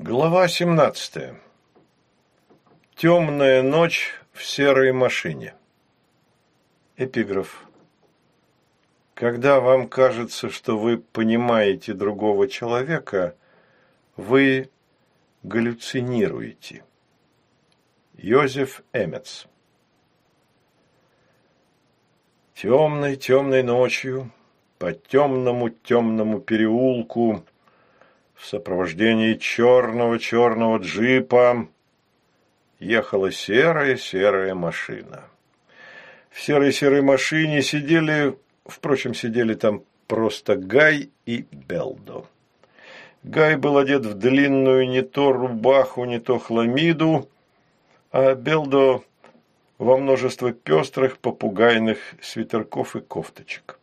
Глава 17. Темная ночь в серой машине. Эпиграф. Когда вам кажется, что вы понимаете другого человека, вы галлюцинируете. Йозеф Эмец. Темной, темной ночью, по темному-темному переулку, в сопровождении черного-черного джипа ехала серая-серая машина. В серой-серой машине сидели, впрочем, сидели там просто Гай и Белдо. Гай был одет в длинную не то рубаху, не то хламиду, а Белдо во множество пестрых попугайных свитерков и кофточек.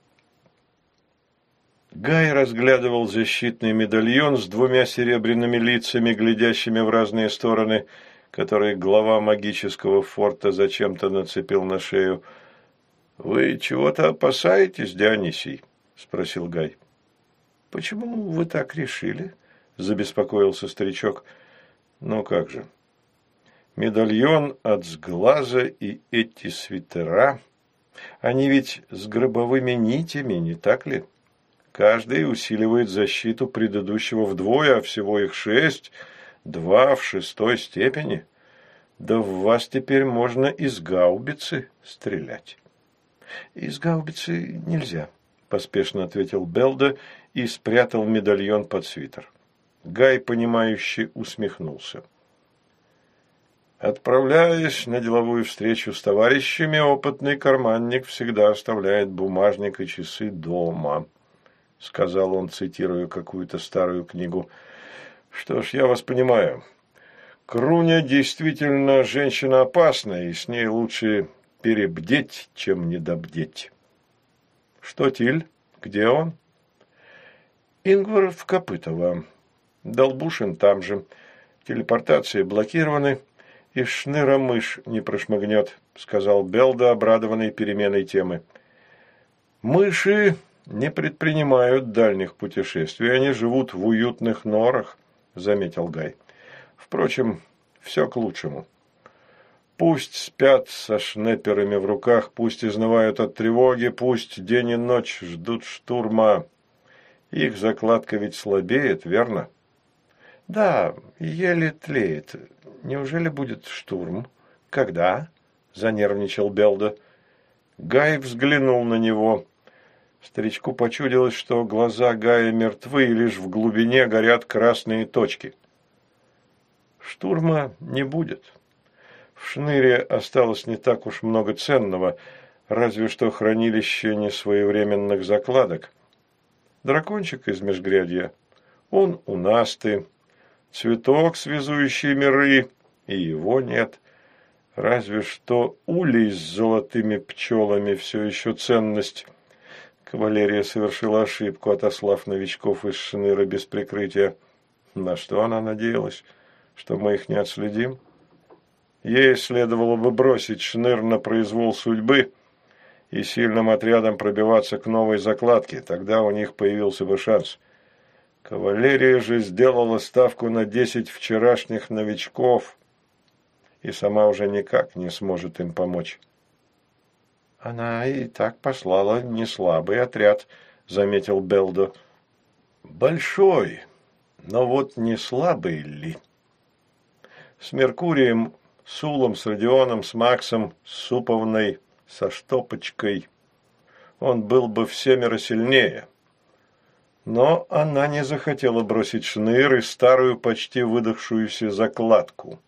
Гай разглядывал защитный медальон с двумя серебряными лицами, глядящими в разные стороны, который глава магического форта зачем-то нацепил на шею. «Вы чего-то опасаетесь, Дионисий?» – спросил Гай. «Почему вы так решили?» – забеспокоился старичок. «Ну как же. Медальон от сглаза и эти свитера, они ведь с гробовыми нитями, не так ли?» Каждый усиливает защиту предыдущего вдвое, а всего их шесть, два в шестой степени. Да в вас теперь можно из гаубицы стрелять. Из гаубицы нельзя, поспешно ответил Белда и спрятал медальон под свитер. Гай, понимающе усмехнулся. Отправляясь на деловую встречу с товарищами, опытный карманник всегда оставляет бумажник и часы дома. – сказал он, цитируя какую-то старую книгу. «Что ж, я вас понимаю. Круня действительно женщина опасная, и с ней лучше перебдеть, чем недобдеть». «Что, Тиль? Где он?» «Ингвар в Копытово. Долбушин там же. Телепортации блокированы, и шныра мышь не прошмыгнет», – сказал Белда, обрадованный переменой темы. «Мыши не предпринимают дальних путешествий, они живут в уютных норах, заметил Гай. Впрочем, все к лучшему. Пусть спят со шнеперами в руках, пусть изнывают от тревоги, пусть день и ночь ждут штурма. Их закладка ведь слабеет, верно? Да, еле тлеет. Неужели будет штурм? Когда? Занервничал Белда. Гай взглянул на него. Старичку почудилось, что глаза Гая мертвы, и лишь в глубине горят красные точки. Штурма не будет. В шныре осталось не так уж много ценного, разве что хранилище несвоевременных закладок. Дракончик из межгрядья, он у Насты, цветок, связующий миры, и его нет. Разве что улей с золотыми пчелами все еще ценность. Кавалерия совершила ошибку, отослав новичков из Шныра без прикрытия. На что она надеялась? Что мы их не отследим? Ей следовало бы бросить Шныр на произвол судьбы и сильным отрядом пробиваться к новой закладке. Тогда у них появился бы шанс. Кавалерия же сделала ставку на десять вчерашних новичков и сама уже никак не сможет им помочь. Она и так послала не слабый отряд, заметил Белдо. Большой, но вот не слабый ли? С Меркурием, с Улом, с Родионом, с Максом, с Суповной, со Штопочкой он был бы всемеро сильнее. Но она не захотела бросить шныр и старую, почти выдохшуюся закладку.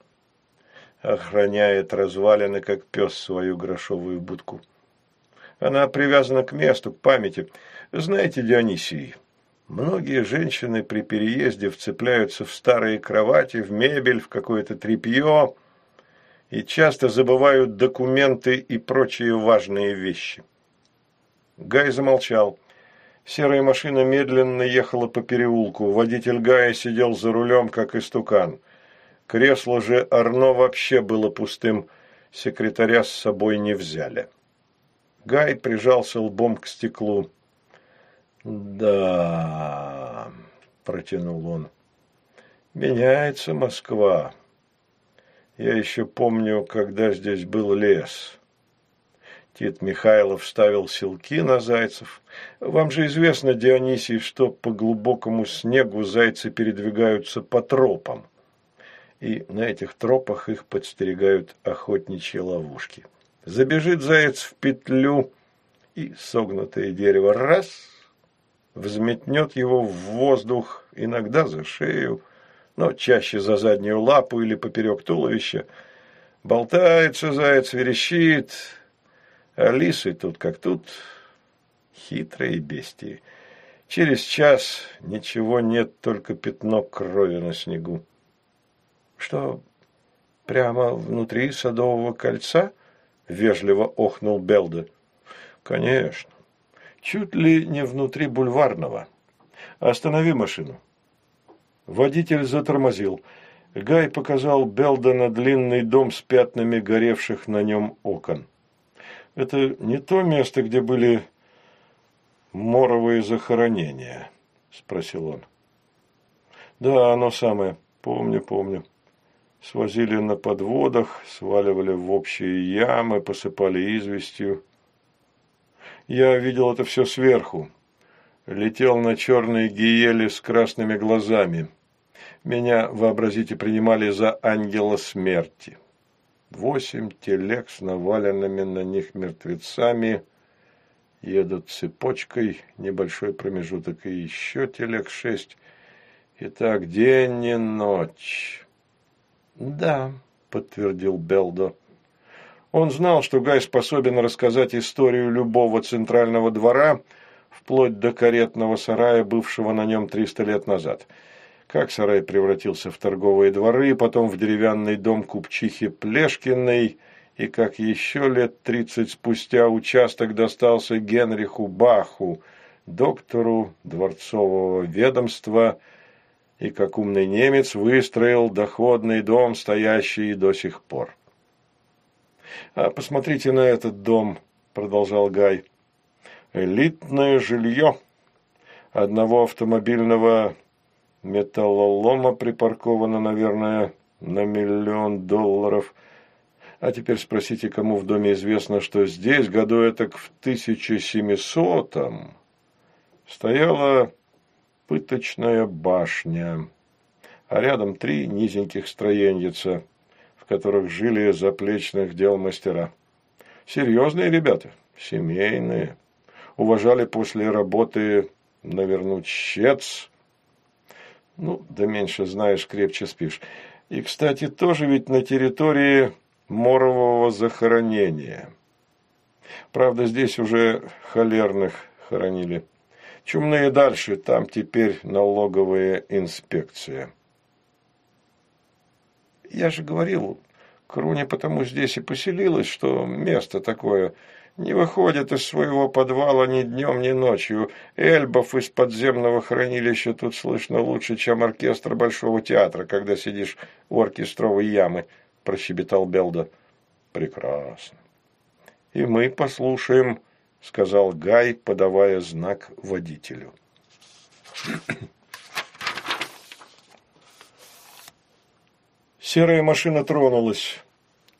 Охраняет развалины, как пес, свою грошовую будку. Она привязана к месту, к памяти. Знаете, Дионисий, многие женщины при переезде вцепляются в старые кровати, в мебель, в какое-то тряпье и часто забывают документы и прочие важные вещи. Гай замолчал. Серая машина медленно ехала по переулку. Водитель Гая сидел за рулем, как истукан. Кресло же Арно вообще было пустым. Секретаря с собой не взяли. Гай прижался лбом к стеклу. «Да...» – протянул он. Меняется Москва. Я еще помню, когда здесь был лес. Тит Михайлов ставил селки на зайцев. Вам же известно, Дионисий, что по глубокому снегу зайцы передвигаются по тропам. И на этих тропах их подстерегают охотничьи ловушки. Забежит заяц в петлю, и согнутое дерево раз – взметнет его в воздух, иногда за шею, но чаще за заднюю лапу или поперек туловища. Болтается заяц, верещит, а лисы тут как тут, хитрые бестии. Через час ничего нет, только пятно крови на снегу. Что, прямо внутри садового кольца? Вежливо охнул Белда. Конечно. Чуть ли не внутри бульварного. Останови машину. Водитель затормозил. Гай показал Белда на длинный дом с пятнами горевших на нем окон. Это не то место, где были моровые захоронения, спросил он. Да, оно самое. Помню, помню. Свозили на подводах, сваливали в общие ямы, посыпали известью. Я видел это все сверху. Летел на черной гиели с красными глазами. Меня, вообразите, принимали за ангела смерти. Восемь телег с наваленными на них мертвецами едут цепочкой, небольшой промежуток, и еще телег шесть. И так день и ночь. «Да», — подтвердил Белдо. Он знал, что Гай способен рассказать историю любого центрального двора, вплоть до каретного сарая, бывшего на нем триста лет назад. Как сарай превратился в торговые дворы, потом в деревянный дом купчихи Плешкиной, и как еще лет тридцать спустя участок достался Генриху Баху, доктору дворцового ведомства, и как умный немец выстроил доходный дом, стоящий до сих пор. «А посмотрите на этот дом», – продолжал Гай. «Элитное жилье одного автомобильного металлолома припарковано, наверное, на миллион долларов. А теперь спросите, кому в доме известно, что здесь, году это в 1700-м, стояла пыточная башня, а рядом три низеньких строеньица, в которых жили заплечных дел мастера. Серьезные ребята, семейные, уважали после работы навернуть щец. Ну, да меньше знаешь, крепче спишь. И, кстати, тоже ведь на территории морового захоронения. Правда, здесь уже холерных хоронили. Чумные дальше, там теперь налоговая инспекция. Я же говорил, Круни потому здесь и поселилась, что место такое не выходит из своего подвала ни днем, ни ночью. Эльбов из подземного хранилища тут слышно лучше, чем оркестр Большого театра, когда сидишь у оркестровой ямы, прощебетал Белда. Прекрасно. И мы послушаем – сказал Гай, подавая знак водителю. Серая машина тронулась.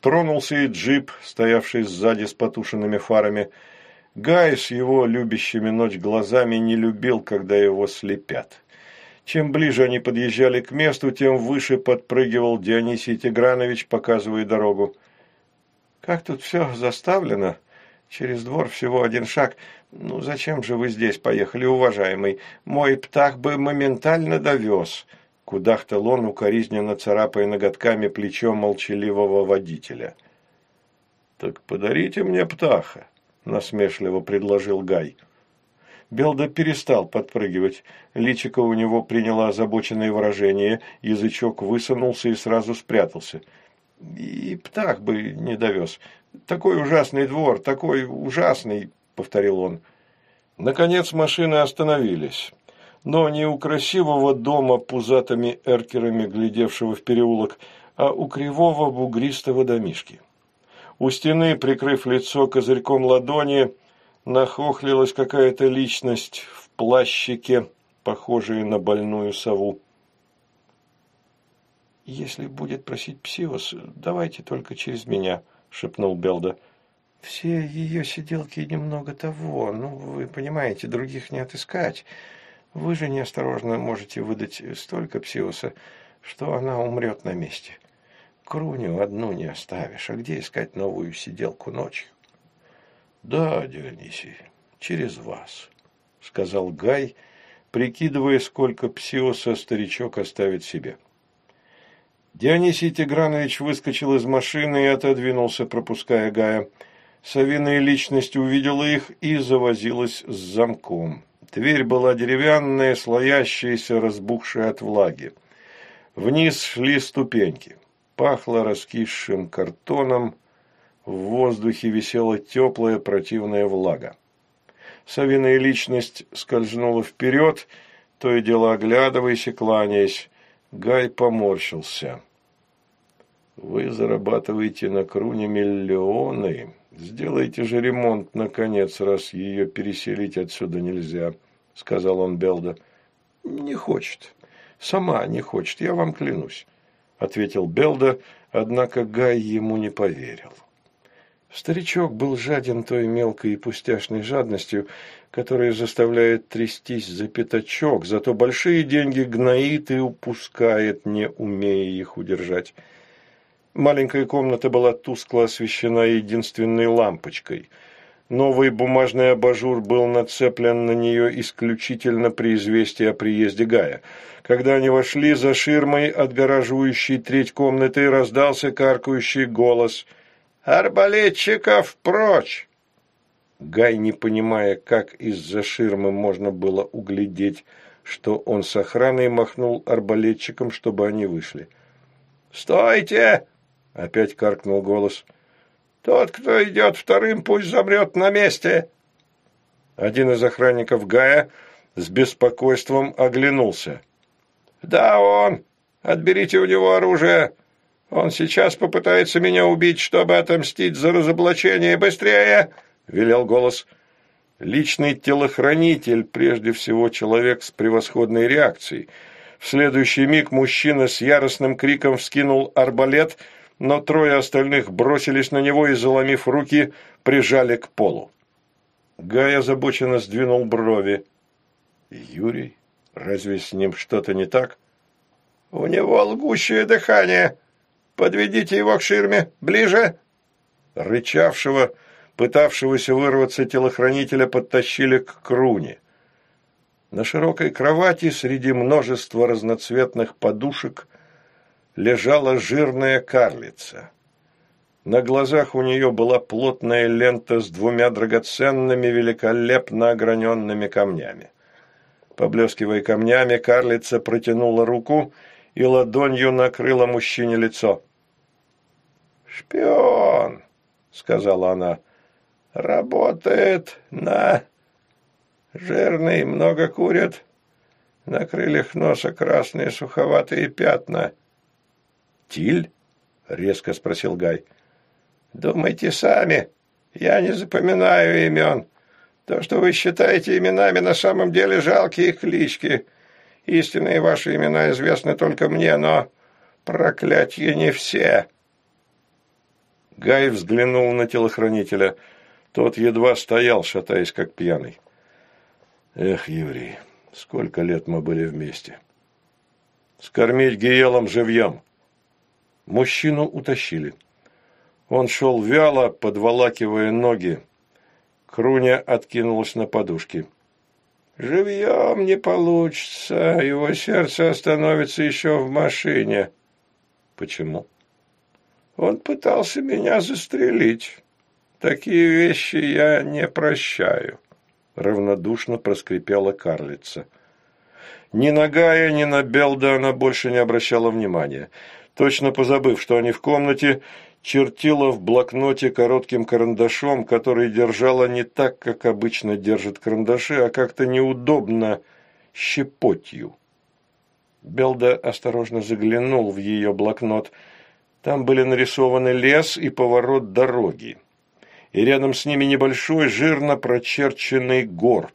Тронулся и джип, стоявший сзади с потушенными фарами. Гай с его любящими ночь глазами не любил, когда его слепят. Чем ближе они подъезжали к месту, тем выше подпрыгивал Дионисий Тигранович, показывая дорогу. «Как тут все заставлено?» Через двор всего один шаг. Ну, зачем же вы здесь поехали, уважаемый? Мой птах бы моментально довез. Кудахтал он, укоризненно царапая ноготками плечо молчаливого водителя. «Так подарите мне птаха», – насмешливо предложил Гай. Белда перестал подпрыгивать. Личико у него приняло озабоченное выражение, язычок высунулся и сразу спрятался. «И птах бы не довез. Такой ужасный двор, такой ужасный, повторил он. Наконец машины остановились. Но не у красивого дома пузатыми эркерами, глядевшего в переулок, а у кривого бугристого домишки. У стены, прикрыв лицо козырьком ладони, нахохлилась какая-то личность в плащике, похожая на больную сову. «Если будет просить Псиос, давайте только через меня», – шепнул Белда. «Все ее сиделки немного того, ну, вы понимаете, других не отыскать. Вы же неосторожно можете выдать столько Псиоса, что она умрет на месте. Круню одну не оставишь, а где искать новую сиделку ночью?» «Да, Дионисий, через вас», – сказал Гай, прикидывая, сколько Псиоса старичок оставит себе. Дионисий Тигранович выскочил из машины и отодвинулся, пропуская Гая. Савиная личность увидела их и завозилась с замком. Дверь была деревянная, слоящаяся, разбухшая от влаги. Вниз шли ступеньки. Пахло раскисшим картоном, в воздухе висела теплая противная влага. Савиная личность скользнула вперед, то и дело оглядываясь и кланяясь. Гай поморщился. Вы зарабатываете на Круне миллионы. Сделайте же ремонт, наконец, раз ее переселить отсюда нельзя, сказал он Белда. Не хочет. Сама не хочет, я вам клянусь, ответил Белда, однако Гай ему не поверил. Старичок был жаден той мелкой и пустяшной жадностью, которая заставляет трястись за пятачок, зато большие деньги гноит и упускает, не умея их удержать. Маленькая комната была тускло освещена единственной лампочкой. Новый бумажный абажур был нацеплен на нее исключительно при известии о приезде Гая. Когда они вошли, за ширмой, отгораживающей треть комнаты, раздался каркающий голос «Арбалетчиков прочь!» Гай, не понимая, как из-за ширмы можно было углядеть, что он с охраной махнул арбалетчикам, чтобы они вышли. «Стойте!» Опять каркнул голос. «Тот, кто идет вторым, пусть замрет на месте!» Один из охранников Гая с беспокойством оглянулся. «Да, он! Отберите у него оружие! Он сейчас попытается меня убить, чтобы отомстить за разоблачение! Быстрее!» — велел голос. Личный телохранитель, прежде всего человек с превосходной реакцией. В следующий миг мужчина с яростным криком вскинул арбалет — но трое остальных бросились на него и, заломив руки, прижали к полу. Гай озабоченно сдвинул брови. «Юрий? Разве с ним что-то не так?» «У него лгущее дыхание. Подведите его к ширме. Ближе!» Рычавшего, пытавшегося вырваться телохранителя подтащили к круне. На широкой кровати среди множества разноцветных подушек лежала жирная карлица. На глазах у нее была плотная лента с двумя драгоценными, великолепно ограненными камнями. Поблескивая камнями, карлица протянула руку и ладонью накрыла мужчине лицо. «Шпион!» — сказала она. «Работает на...» «Жирный, много курят. На крыльях носа красные суховатые пятна». «Тиль?» – резко спросил Гай. «Думайте сами. Я не запоминаю имен. То, что вы считаете именами, на самом деле жалкие клички. Истинные ваши имена известны только мне, но проклятье не все». Гай взглянул на телохранителя. Тот едва стоял, шатаясь, как пьяный. «Эх, еврей, сколько лет мы были вместе!» «Скормить Гиелом живьем!» Мужчину утащили. Он шел вяло, подволакивая ноги. Круня откинулась на подушки. «Живьем не получится, его сердце остановится еще в машине». «Почему?» «Он пытался меня застрелить. Такие вещи я не прощаю», — равнодушно проскрипела карлица. Ни на Гая, ни на Белда она больше не обращала внимания. Точно позабыв, что они в комнате, чертила в блокноте коротким карандашом, который держала не так, как обычно держит карандаши, а как-то неудобно, щепотью. Белда осторожно заглянул в ее блокнот. Там были нарисованы лес и поворот дороги. И рядом с ними небольшой, жирно прочерченный горб.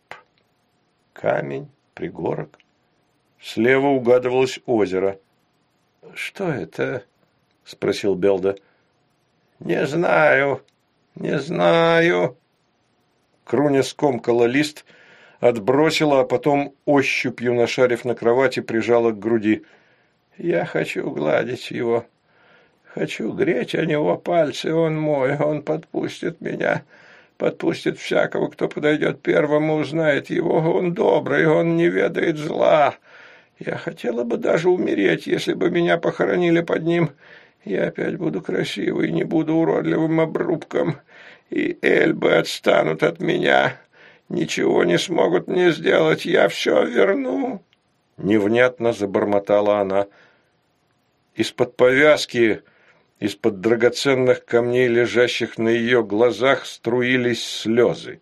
Камень, пригорок. Слева угадывалось озеро – «Что это?» – спросил Белда. «Не знаю, не знаю». Круня скомкала лист, отбросила, а потом, ощупью нашарив на кровати, прижала к груди. «Я хочу гладить его. Хочу греть о него пальцы, он мой, он подпустит меня» подпустит всякого, кто подойдет первым узнает его. Он добрый, он не ведает зла. Я хотела бы даже умереть, если бы меня похоронили под ним. Я опять буду красивой, не буду уродливым обрубком, и эльбы отстанут от меня. Ничего не смогут мне сделать, я все верну». Невнятно забормотала она. Из-под повязки из-под драгоценных камней, лежащих на ее глазах, струились слезы.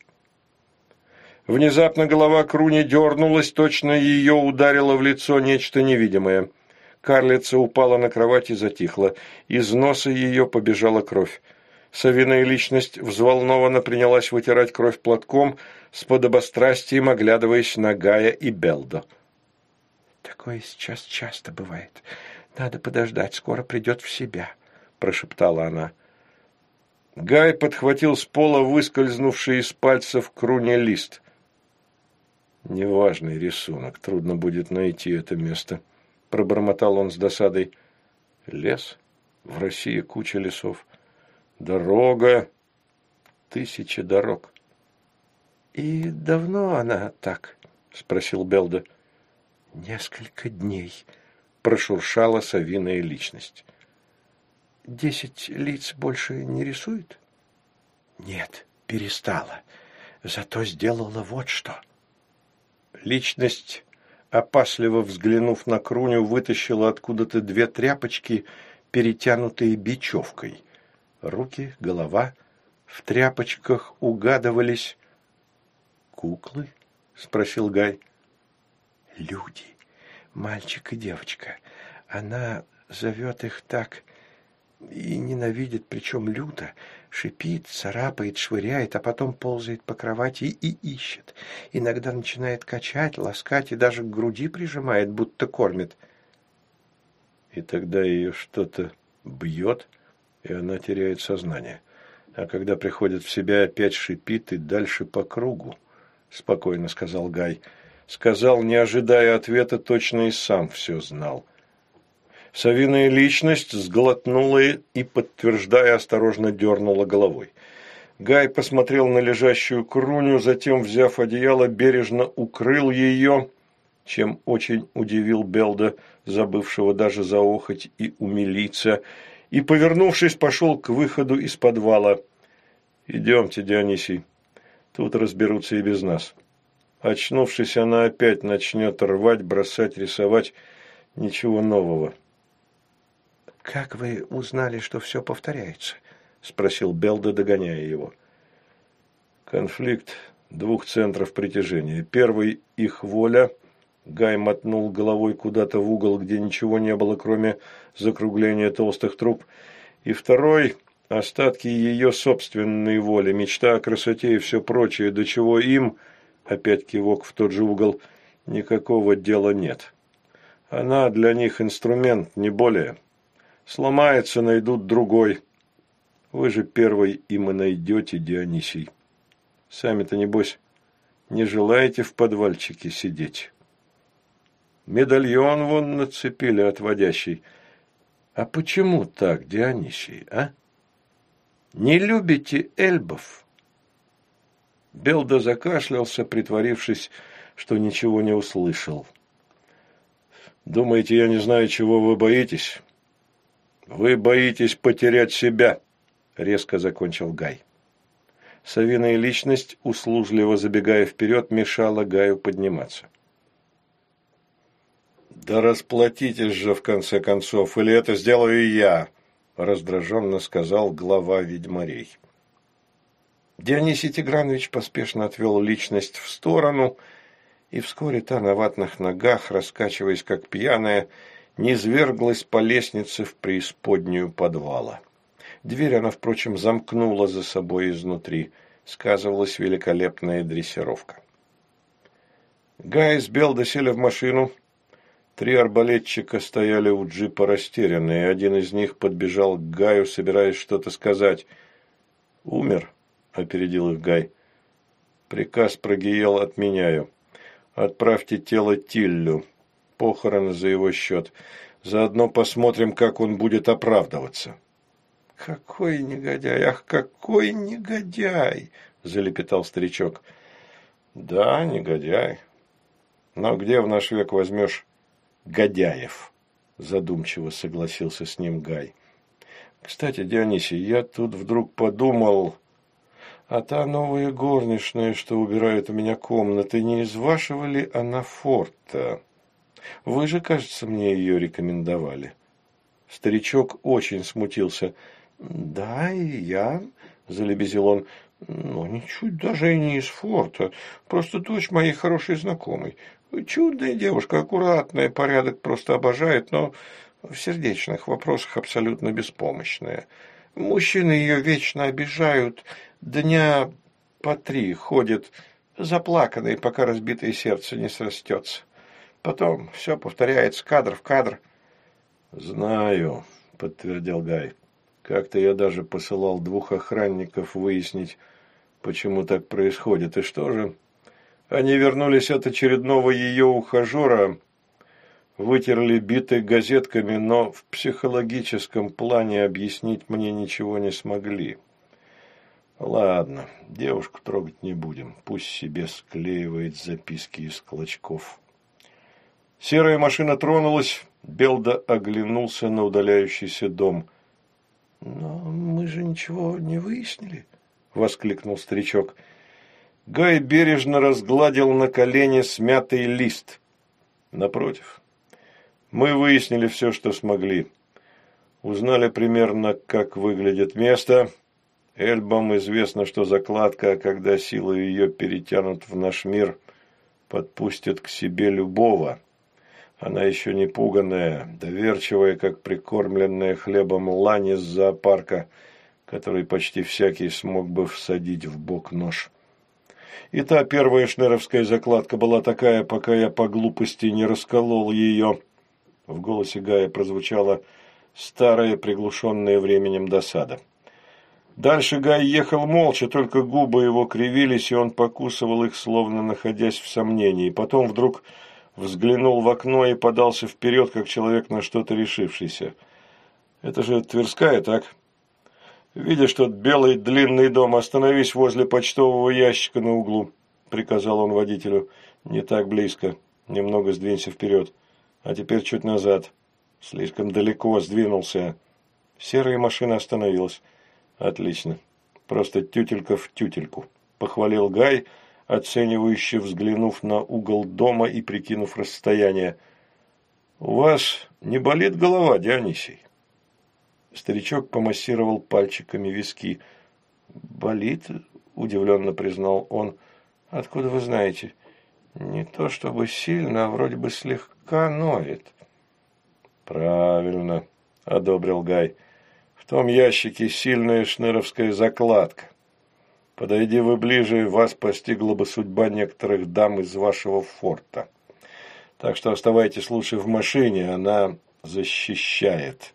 Внезапно голова Круни дернулась, точно ее ударило в лицо нечто невидимое. Карлица упала на кровать и затихла. Из носа ее побежала кровь. Совиная личность взволнованно принялась вытирать кровь платком, с подобострастием оглядываясь на Гая и Белдо. «Такое сейчас часто бывает. Надо подождать, скоро придет в себя», прошептала она. Гай подхватил с пола выскользнувший из пальцев круня лист. «Неважный рисунок, трудно будет найти это место», – пробормотал он с досадой. «Лес? В России куча лесов. Дорога? Тысячи дорог». «И давно она так?» – спросил Белда. «Несколько дней», – прошуршала совиная личность десять лиц больше не рисует? Нет, перестала. Зато сделала вот что. Личность, опасливо взглянув на Круню, вытащила откуда-то две тряпочки, перетянутые бечевкой. Руки, голова. В тряпочках угадывались... «Куклы?» — спросил Гай. «Люди. Мальчик и девочка. Она зовет их так и ненавидит, причем люто, шипит, царапает, швыряет, а потом ползает по кровати и ищет. Иногда начинает качать, ласкать и даже к груди прижимает, будто кормит. И тогда ее что-то бьет, и она теряет сознание. А когда приходит в себя, опять шипит и дальше по кругу, — спокойно сказал Гай. Сказал, не ожидая ответа, точно и сам все знал. Савиная личность сглотнула и, подтверждая, осторожно дернула головой. Гай посмотрел на лежащую круню, затем, взяв одеяло, бережно укрыл ее, чем очень удивил Белда, забывшего даже заохоть и умилиться, и, повернувшись, пошел к выходу из подвала. «Идемте, Дионисий, тут разберутся и без нас». Очнувшись, она опять начнет рвать, бросать, рисовать. Ничего нового. «Как вы узнали, что все повторяется?» – спросил Белда, догоняя его. «Конфликт двух центров притяжения. Первый – их воля». Гай мотнул головой куда-то в угол, где ничего не было, кроме закругления толстых труб. И второй – остатки ее собственной воли, мечта о красоте и все прочее, до чего им, опять кивок в тот же угол, никакого дела нет. Она для них инструмент, не более. Сломается, найдут другой. Вы же первый им и найдете, Дионисий. Сами-то, небось, не желаете в подвальчике сидеть. Медальон вон нацепили отводящий. А почему так, Дионисий, а? Не любите эльбов? Белда закашлялся, притворившись, что ничего не услышал. «Думаете, я не знаю, чего вы боитесь? «Вы боитесь потерять себя», – резко закончил Гай. Савиная личность, услужливо забегая вперед, мешала Гаю подниматься. «Да расплатитесь же, в конце концов, или это сделаю я», – раздраженно сказал глава ведьмарей. Дионисий Тигранович поспешно отвел личность в сторону, и вскоре та на ватных ногах, раскачиваясь как пьяная, низверглась по лестнице в преисподнюю подвала. Дверь она, впрочем, замкнула за собой изнутри. Сказывалась великолепная дрессировка. Гай с Белда сели в машину. Три арбалетчика стояли у джипа растерянные, один из них подбежал к Гаю, собираясь что-то сказать. «Умер?» – опередил их Гай. «Приказ про Гиел отменяю. Отправьте тело Тиллю. Похороны за его счет. Заодно посмотрим, как он будет оправдываться». «Какой негодяй! Ах, какой негодяй!» – залепетал старичок. «Да, негодяй. Но где в наш век возьмешь Годяев, задумчиво согласился с ним Гай. Кстати, Дионисий, я тут вдруг подумал, а та новая горничная, что убирает у меня комнаты, не из вашего ли она форта? Вы же, кажется, мне ее рекомендовали. Старичок очень смутился. Да, и я, залебезил он, но ничуть даже и не из форта, просто дочь моей хорошей знакомой. Чудная девушка, аккуратная, порядок просто обожает, но в сердечных вопросах абсолютно беспомощная. Мужчины ее вечно обижают, дня по три ходят заплаканные, пока разбитое сердце не срастется. Потом все повторяется кадр в кадр. «Знаю», — подтвердил Гай. «Как-то я даже посылал двух охранников выяснить, почему так происходит. И что же?» Они вернулись от очередного ее ухажера, вытерли биты газетками, но в психологическом плане объяснить мне ничего не смогли. Ладно, девушку трогать не будем, пусть себе склеивает записки из клочков. Серая машина тронулась, Белда оглянулся на удаляющийся дом. «Но мы же ничего не выяснили», — воскликнул старичок. Гай бережно разгладил на колене смятый лист. Напротив, мы выяснили все, что смогли. Узнали примерно, как выглядит место. Эльбам известно, что закладка, когда силы ее перетянут в наш мир, подпустит к себе любого. Она еще не пуганная, доверчивая, как прикормленная хлебом лань из зоопарка, который почти всякий смог бы всадить в бок нож. И та первая шнеровская закладка была такая, пока я по глупости не расколол ее. В голосе Гая прозвучала старая, приглушенная временем досада. Дальше Гай ехал молча, только губы его кривились, и он покусывал их, словно находясь в сомнении. Потом вдруг взглянул в окно и подался вперед, как человек на что-то решившийся. «Это же Тверская, так?» «Видишь тот белый длинный дом, остановись возле почтового ящика на углу», – приказал он водителю. «Не так близко. Немного сдвинься вперед. А теперь чуть назад. Слишком далеко сдвинулся». Серая машина остановилась. «Отлично. Просто тютелька в тютельку», – похвалил Гай, оценивающе взглянув на угол дома и прикинув расстояние. «У вас не болит голова, Дионисий?» Старичок помассировал пальчиками виски. «Болит?» – удивленно признал он. «Откуда вы знаете?» «Не то чтобы сильно, а вроде бы слегка ноет». «Правильно», – одобрил Гай. «В том ящике сильная шнеровская закладка. Подойди вы ближе, вас постигла бы судьба некоторых дам из вашего форта. Так что оставайтесь лучше в машине, она защищает».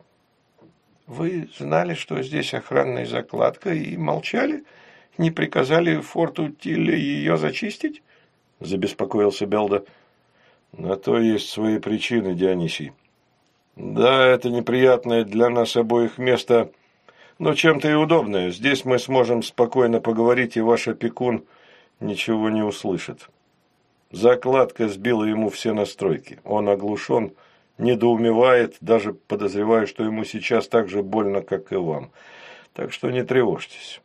Вы знали, что здесь охранная закладка, и молчали? Не приказали форту Тилле ее зачистить? Забеспокоился Белда. На то есть свои причины, Дионисий. Да, это неприятное для нас обоих место, но чем-то и удобное. Здесь мы сможем спокойно поговорить, и ваш опекун ничего не услышит. Закладка сбила ему все настройки. Он оглушен, недоумевает, даже подозревая, что ему сейчас так же больно, как и вам. Так что не тревожьтесь.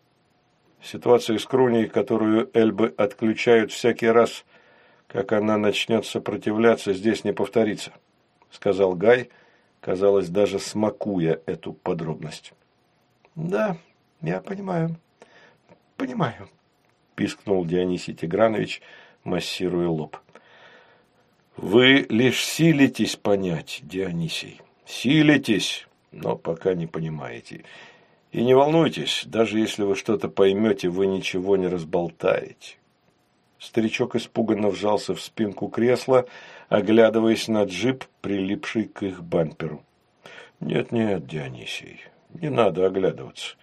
Ситуация с Круней, которую Эльбы отключают всякий раз, как она начнет сопротивляться, здесь не повторится, сказал Гай, казалось, даже смакуя эту подробность. Да, я понимаю, понимаю, пискнул Дионисий Тигранович, массируя лоб. Вы лишь силитесь понять, Дионисий. Силитесь, но пока не понимаете. И не волнуйтесь, даже если вы что-то поймете, вы ничего не разболтаете. Старичок испуганно вжался в спинку кресла, оглядываясь на джип, прилипший к их бамперу. «Нет-нет, Дионисий, не надо оглядываться.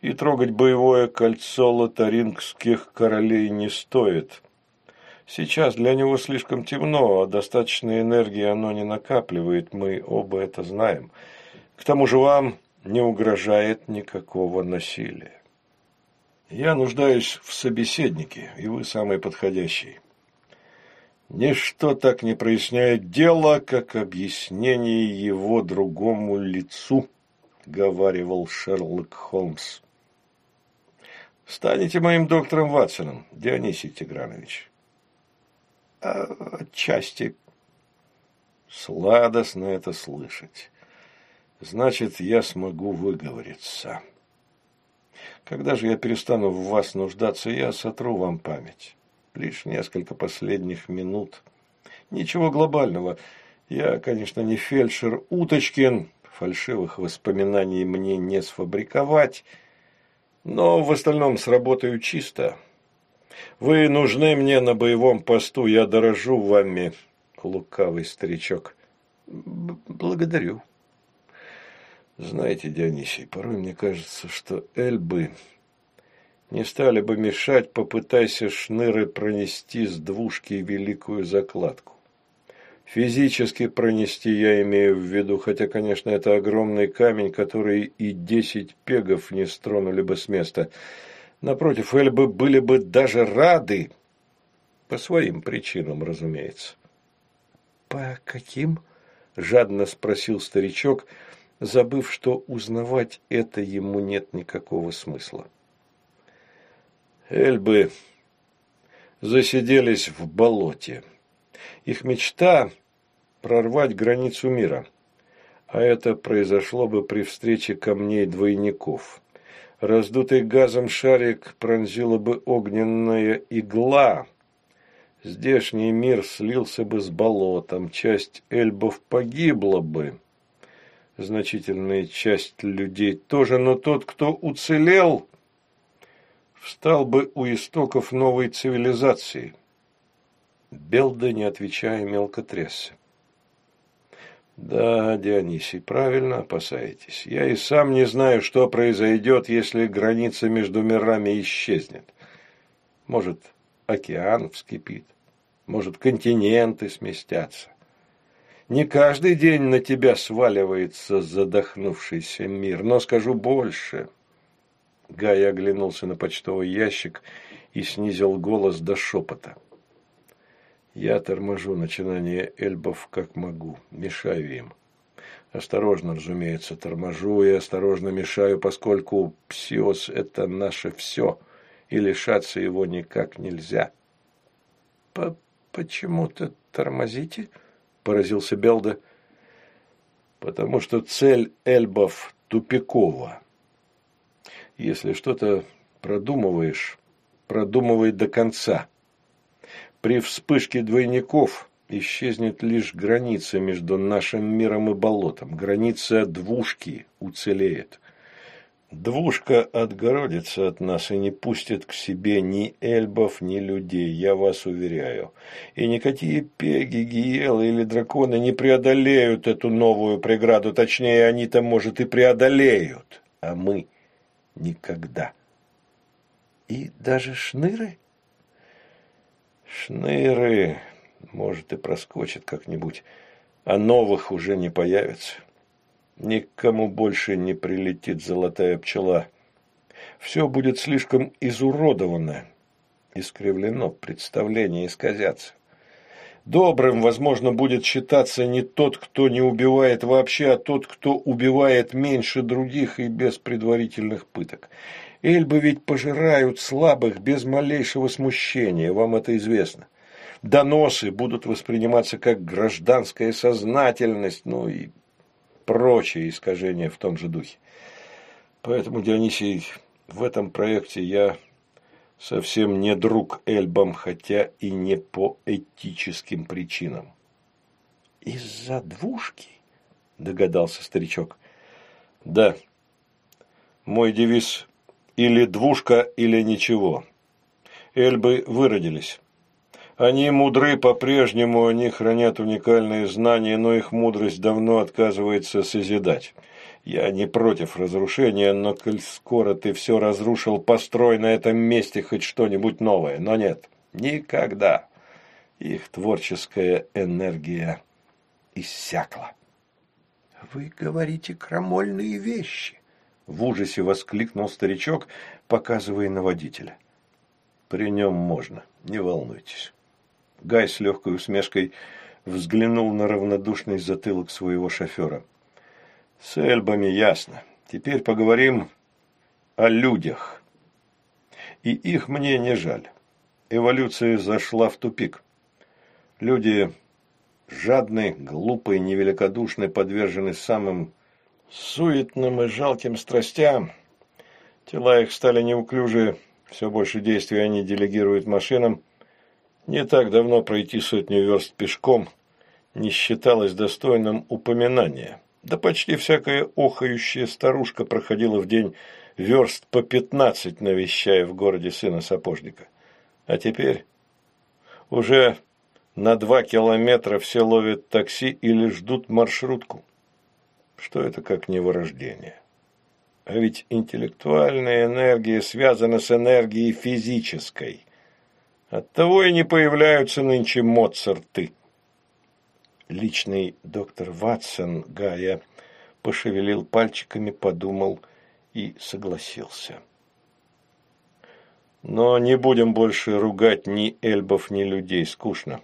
И трогать боевое кольцо лотарингских королей не стоит. Сейчас для него слишком темно, а достаточной энергии оно не накапливает, мы оба это знаем. К тому же вам не угрожает никакого насилия. Я нуждаюсь в собеседнике, и вы самый подходящий. Ничто так не проясняет дело, как объяснение его другому лицу, говаривал Шерлок Холмс. Станете моим доктором Ватсоном, Дионисий Тигранович. А, отчасти. Сладостно это слышать. Значит, я смогу выговориться. Когда же я перестану в вас нуждаться, я сотру вам память. Лишь несколько последних минут. Ничего глобального. Я, конечно, не фельдшер Уточкин, фальшивых воспоминаний мне не сфабриковать, но в остальном сработаю чисто. Вы нужны мне на боевом посту, я дорожу вами, лукавый старичок. Благодарю. Знаете, Дионисий, порой мне кажется, что Эльбы не стали бы мешать, попытайся шныры пронести с двушки великую закладку. Физически пронести я имею в виду, хотя, конечно, это огромный камень, который и десять пегов не стронули бы с места. Напротив, Эльбы были бы даже рады, по своим причинам, разумеется. «По каким?» – жадно спросил старичок – забыв, что узнавать это ему нет никакого смысла. Эльбы засиделись в болоте. Их мечта – прорвать границу мира. А это произошло бы при встрече камней двойников. Раздутый газом шарик пронзила бы огненная игла. Здешний мир слился бы с болотом, часть эльбов погибла бы значительная часть людей тоже, но тот, кто уцелел, встал бы у истоков новой цивилизации. Белда, не отвечая, мелко трясся. Да, Дионисий, правильно опасаетесь. Я и сам не знаю, что произойдет, если граница между мирами исчезнет. Может, океан вскипит, может, континенты сместятся. Не каждый день на тебя сваливается задохнувшийся мир, но скажу больше. Гай оглянулся на почтовый ящик и снизил голос до шепота. Я торможу начинание эльбов как могу, мешаю им. Осторожно, разумеется, торможу и осторожно мешаю, поскольку псиос – это наше все, и лишаться его никак нельзя. По «Почему-то тормозите?» поразился Белда. Потому что цель эльбов тупикова. Если что-то продумываешь, продумывай до конца. При вспышке двойников исчезнет лишь граница между нашим миром и болотом. Граница двушки уцелеет. Двушка отгородится от нас и не пустит к себе ни эльбов, ни людей, я вас уверяю. И никакие пеги, гиелы или драконы не преодолеют эту новую преграду. Точнее, они-то, может, и преодолеют, а мы никогда. И даже шныры? Шныры, может, и проскочат как-нибудь, а новых уже не появится. Никому больше не прилетит золотая пчела. Все будет слишком изуродовано, искривлено, представления исказятся. Добрым, возможно, будет считаться не тот, кто не убивает вообще, а тот, кто убивает меньше других и без предварительных пыток. Эльбы ведь пожирают слабых без малейшего смущения, вам это известно. Доносы будут восприниматься как гражданская сознательность, ну и прочие искажения в том же духе. Поэтому, Дионисий, в этом проекте я совсем не друг Эльбам, хотя и не по этическим причинам. «Из-за двушки?» – догадался старичок. «Да. Мой девиз – или двушка, или ничего. Эльбы выродились. Они мудры по-прежнему, они хранят уникальные знания, но их мудрость давно отказывается созидать. Я не против разрушения, но коль скоро ты все разрушил, построй на этом месте хоть что-нибудь новое. Но нет, никогда. Их творческая энергия иссякла. «Вы говорите крамольные вещи!» В ужасе воскликнул старичок, показывая на водителя. «При нем можно, не волнуйтесь». Гай с легкой усмешкой взглянул на равнодушный затылок своего шофера. «С Эльбами ясно. Теперь поговорим о людях. И их мне не жаль. Эволюция зашла в тупик. Люди жадны, глупые, невеликодушны, подвержены самым суетным и жалким страстям. Тела их стали неуклюжие, все больше действий они делегируют машинам. Не так давно пройти сотню верст пешком не считалось достойным упоминания. Да почти всякая охающая старушка проходила в день верст по пятнадцать, навещая в городе сына сапожника. А теперь уже на два километра все ловят такси или ждут маршрутку. Что это как не вырождение? А ведь интеллектуальная энергия связана с энергией физической. Оттого и не появляются нынче Моцарты. Личный доктор Ватсон Гая пошевелил пальчиками, подумал и согласился. Но не будем больше ругать ни эльбов, ни людей, скучно.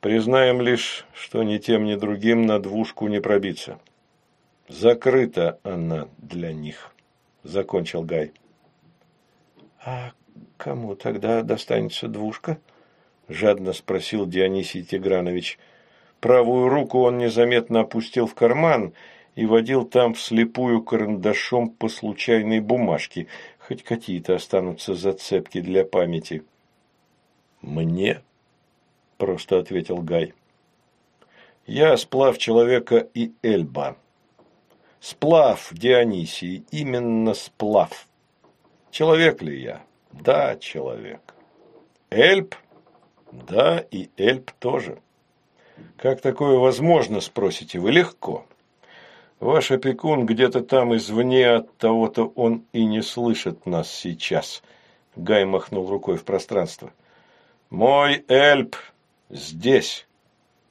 Признаем лишь, что ни тем, ни другим на двушку не пробиться. Закрыта она для них, закончил Гай. А кому тогда достанется двушка? Жадно спросил Дионисий Тигранович. Правую руку он незаметно опустил в карман и водил там вслепую карандашом по случайной бумажке. Хоть какие-то останутся зацепки для памяти. «Мне?» – просто ответил Гай. «Я сплав человека и Эльба. Сплав, Дионисий, именно сплав. Человек ли я? Да, человек. Эльб? Да, и Эльб тоже. Как такое возможно, спросите вы, легко. Ваш опекун где-то там извне, от того-то он и не слышит нас сейчас. Гай махнул рукой в пространство. Мой Эльб здесь.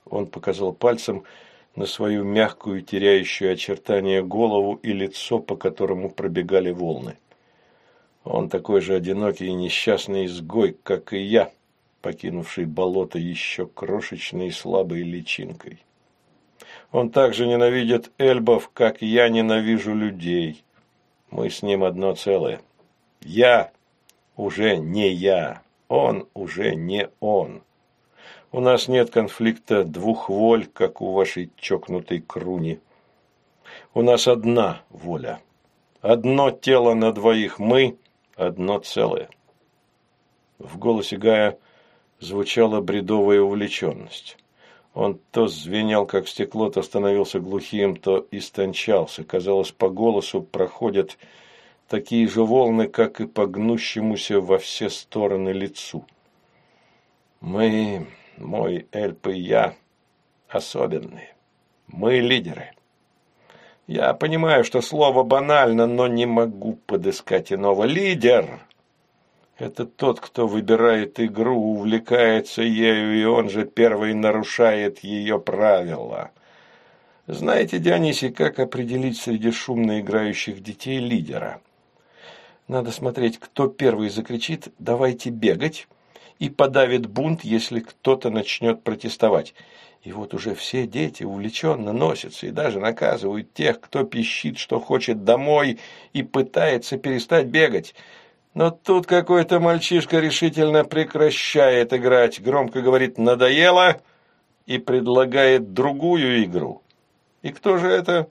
Он показал пальцем на свою мягкую, теряющую очертания голову и лицо, по которому пробегали волны. Он такой же одинокий и несчастный изгой, как и я, покинувший болото еще крошечной и слабой личинкой. Он также ненавидит эльбов, как я ненавижу людей. Мы с ним одно целое. Я уже не я, он уже не он. У нас нет конфликта двух воль, как у вашей чокнутой круни. У нас одна воля. Одно тело на двоих. Мы – одно целое. В голосе Гая звучала бредовая увлеченность. Он то звенел, как стекло, то становился глухим, то истончался. Казалось, по голосу проходят такие же волны, как и по гнущемуся во все стороны лицу. Мы мой Эльп и я особенные. Мы лидеры. Я понимаю, что слово банально, но не могу подыскать иного. Лидер – это тот, кто выбирает игру, увлекается ею, и он же первый нарушает ее правила. Знаете, Дионисий, как определить среди шумно играющих детей лидера? Надо смотреть, кто первый закричит «давайте бегать», и подавит бунт, если кто-то начнет протестовать. И вот уже все дети увлеченно носятся и даже наказывают тех, кто пищит, что хочет домой и пытается перестать бегать. Но тут какой-то мальчишка решительно прекращает играть, громко говорит «надоело» и предлагает другую игру. И кто же это?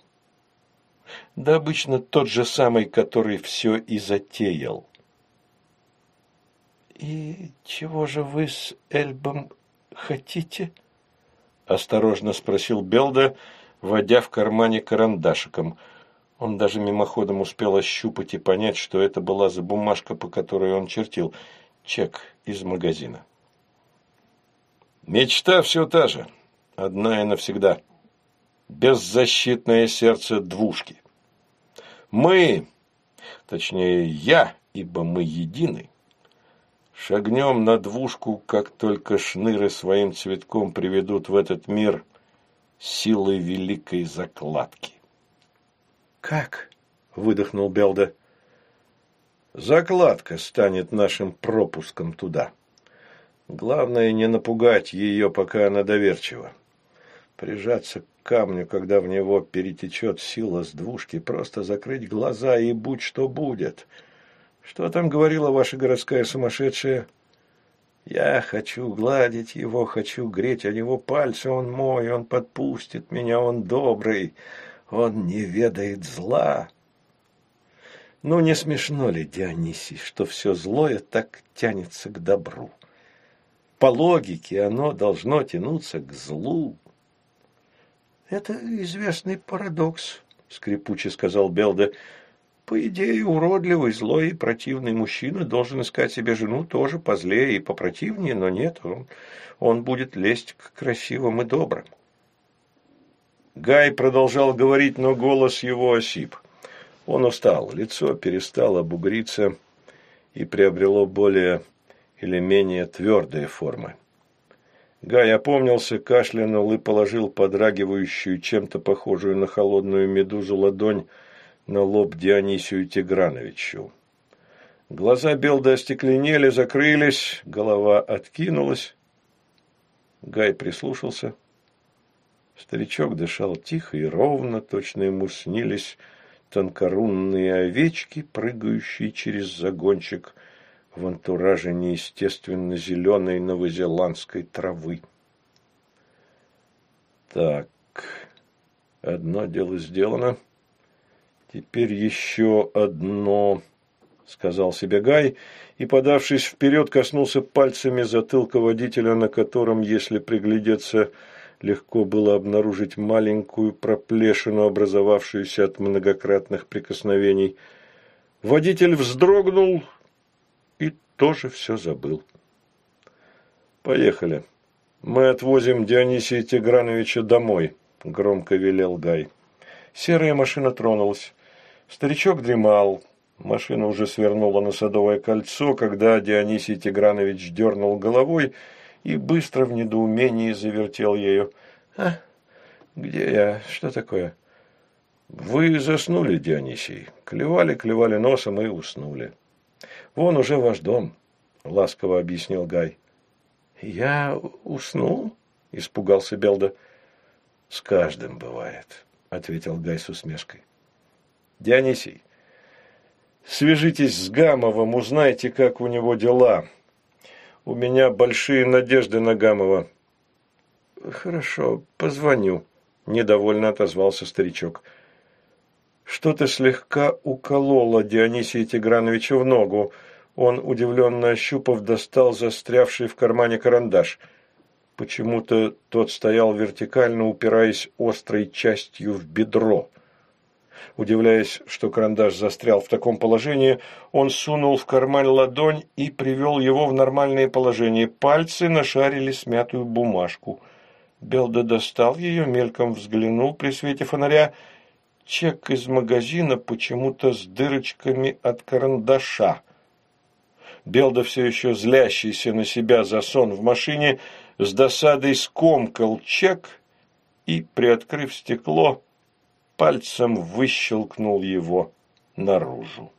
Да обычно тот же самый, который все и затеял. «И чего же вы с Эльбом хотите?» – осторожно спросил Белда, водя в кармане карандашиком. Он даже мимоходом успел ощупать и понять, что это была за бумажка, по которой он чертил. Чек из магазина. Мечта все та же, одна и навсегда. Беззащитное сердце двушки. Мы, точнее я, ибо мы едины, шагнем на двушку, как только шныры своим цветком приведут в этот мир силой великой закладки. «Как?» – выдохнул Белда. «Закладка станет нашим пропуском туда. Главное не напугать ее, пока она доверчива. Прижаться к камню, когда в него перетечет сила с двушки, просто закрыть глаза и будь что будет. Что там говорила ваша городская сумасшедшая?» Я хочу гладить его, хочу греть о него пальцы, он мой, он подпустит меня, он добрый, он не ведает зла. Ну, не смешно ли, Дионисий, что все злое так тянется к добру? По логике оно должно тянуться к злу. Это известный парадокс, скрипуче сказал Белда. По идее, уродливый, злой и противный мужчина должен искать себе жену тоже позлее и попротивнее, но нет, он, он будет лезть к красивым и добрым. Гай продолжал говорить, но голос его осип. Он устал, лицо перестало бугриться и приобрело более или менее твердые формы. Гай опомнился, кашлянул и положил подрагивающую, чем-то похожую на холодную медузу ладонь на лоб Дионисию Тиграновичу. Глаза Белда остекленели, закрылись, голова откинулась. Гай прислушался – Старичок дышал тихо и ровно, точно ему снились тонкорунные овечки, прыгающие через загончик в антураже неестественно зеленой новозеландской травы. Так, одно дело сделано. Теперь еще одно, сказал себе Гай, и, подавшись вперед, коснулся пальцами затылка водителя, на котором, если приглядеться, легко было обнаружить маленькую проплешину, образовавшуюся от многократных прикосновений. Водитель вздрогнул и тоже все забыл. «Поехали. Мы отвозим Дионисия Тиграновича домой», – громко велел Гай. Серая машина тронулась. Старичок дремал. Машина уже свернула на Садовое кольцо, когда Дионисий Тигранович дернул головой – и быстро в недоумении завертел ею. «А, где я? Что такое?» «Вы заснули, Дионисий. Клевали, клевали носом и уснули. Вон уже ваш дом», — ласково объяснил Гай. «Я уснул?» — испугался Белда. «С каждым бывает», — ответил Гай с усмешкой. «Дионисий, свяжитесь с Гамовым, узнайте, как у него дела. У меня большие надежды на Гамова. Хорошо, позвоню, недовольно отозвался старичок. Что-то слегка укололо Дионисия Тиграновича в ногу. Он, удивленно ощупав, достал застрявший в кармане карандаш. Почему-то тот стоял вертикально, упираясь острой частью в бедро. Удивляясь, что карандаш застрял в таком положении, он сунул в карман ладонь и привел его в нормальное положение. Пальцы нашарили смятую бумажку. Белда достал ее, мельком взглянул при свете фонаря. Чек из магазина почему-то с дырочками от карандаша. Белда, все еще злящийся на себя за сон в машине, с досадой скомкал чек и, приоткрыв стекло, пальцем выщелкнул его наружу.